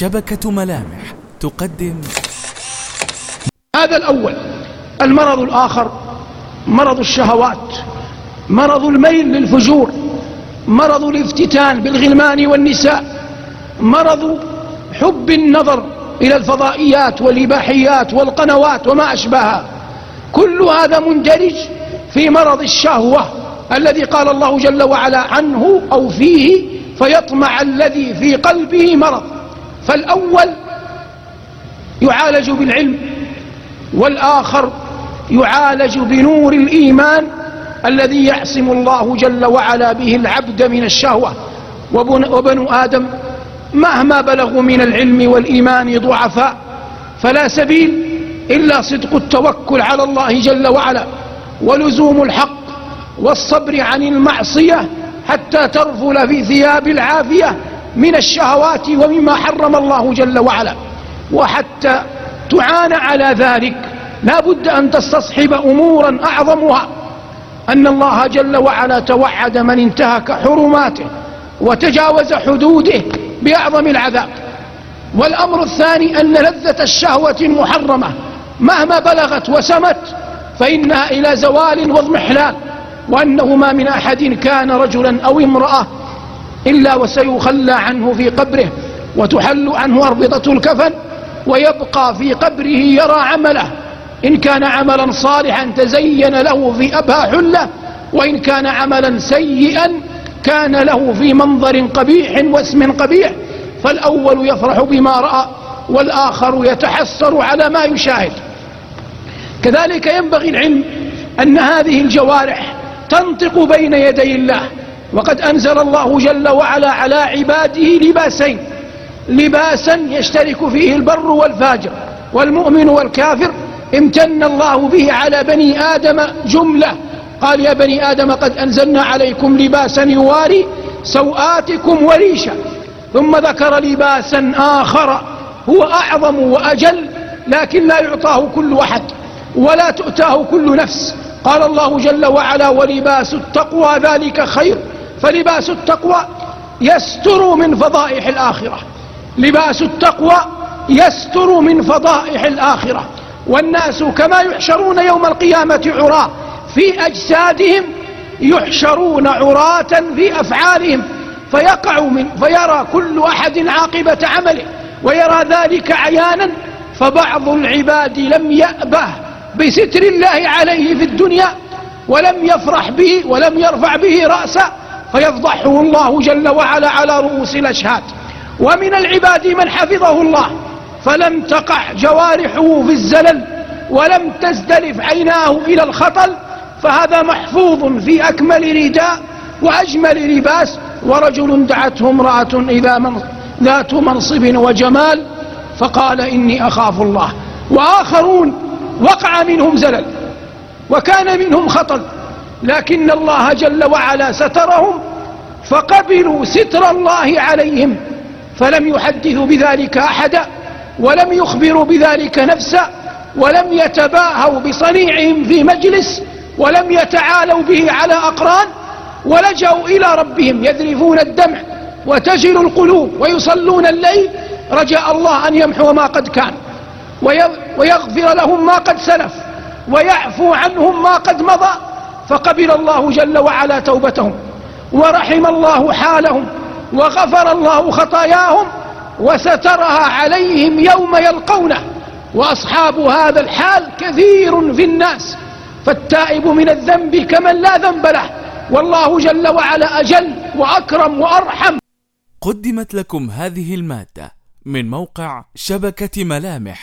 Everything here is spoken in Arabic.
شبكة ملامح تقدم. هذا الأول. المرض الآخر مرض الشهوات مرض الميل للفجور مرض الافتتان بالغلمان والنساء مرض حب النظر إلى الفضائيات والإباحيات والقنوات وما أشبهها. كل هذا مندرج في مرض الشهوة الذي قال الله جل وعلا عنه أو فيه فيطمع الذي في قلبه مرض. فالأول يعالج بالعلم والآخر يعالج بنور الإيمان الذي يعصم الله جل وعلا به العبد من الشهوة. وبنو آدم مهما بلغوا من العلم والإيمان ضعفاء فلا سبيل إلا صدق التوكل على الله جل وعلا ولزوم الحق والصبر عن المعصية حتى ترفل في ثياب العافية. من الشهوات ومما حرم الله جل وعلا. وحتى تعان على ذلك لا بد أن تستصحب أمورا أعظمها. أن الله جل وعلا توعد من انتهك حرماته وتجاوز حدوده بأعظم العذاب. والأمر الثاني أن لذة الشهوة المحرمة مهما بلغت وسمت فإنها إلى زوال واضمحلال وأنه ما من أحد كان رجلا أو امرأة إلا وسيخلى عنه في قبره وتحل عنه أربطة الكفن ويبقى في قبره يرى عمله. إن كان عملا صالحا تزين له في أبهى حلة وإن كان عملا سيئا كان له في منظر قبيح واسم قبيح. فالأول يفرح بما رأى والآخر يتحسر على ما يشاهد. كذلك ينبغي العلم أن هذه الجوارح تنطق بين يدي الله وقد أنزل الله جل وعلا على عباده لباسين. لباسا يشترك فيه البر والفاجر والمؤمن والكافر. امتن الله به على بني آدم جملة. قال يا بني آدم قد أنزلنا عليكم لباسا يواري سوآتكم وريشا ثم ذكر لباسا آخر هو أعظم وأجل لكن لا يعطاه كل أحد ولا تؤتاه كل نفس. قال الله جل وعلا ولباس التقوى ذلك خير. فلباس التقوى يستر من فضائح الآخرة. لباس التقوى يستر من فضائح الآخرة. والناس كما يحشرون يوم القيامة عراة في أجسادهم يحشرون عراة في أفعالهم. فيقع من فيرى كل أحد عاقبة عمله ويرى ذلك عيانا. فبعض العباد لم يأبه بستر الله عليه في الدنيا ولم يفرح به ولم يرفع به رأسا فيفضحه الله جل وعلا على رؤوس الأشهاد. ومن العباد من حفظه الله فلم تقع جوارحه في الزلل ولم تزدلف عيناه إلى الخطل فهذا محفوظ في أكمل رداء وأجمل لباس. ورجل دعته امرأة إذا من ذات منصب وجمال فقال إني أخاف الله. وآخرون وقع منهم زلل وكان منهم خطل. لكن الله جل وعلا سترهم فقبلوا ستر الله عليهم فلم يحدثوا بذلك أحدا ولم يخبروا بذلك نفسا ولم يتباهوا بصنيعهم في مجلس ولم يتعالوا به على أقران ولجأوا إلى ربهم يذرفون الدمع وتجل القلوب ويصلون الليل رجاء الله أن يمحو ما قد كان ويغفر لهم ما قد سلف ويعفو عنهم ما قد مضى فقبل الله جل وعلا توبتهم. ورحم الله حالهم وغفر الله خطاياهم وسترها عليهم يوم يلقونه. وأصحاب هذا الحال كثير في الناس فالتائب من الذنب كمن لا ذنب له. والله جل وعلا أجل وأكرم وأرحم. قدمت لكم هذه المادة من موقع شبكة ملامح.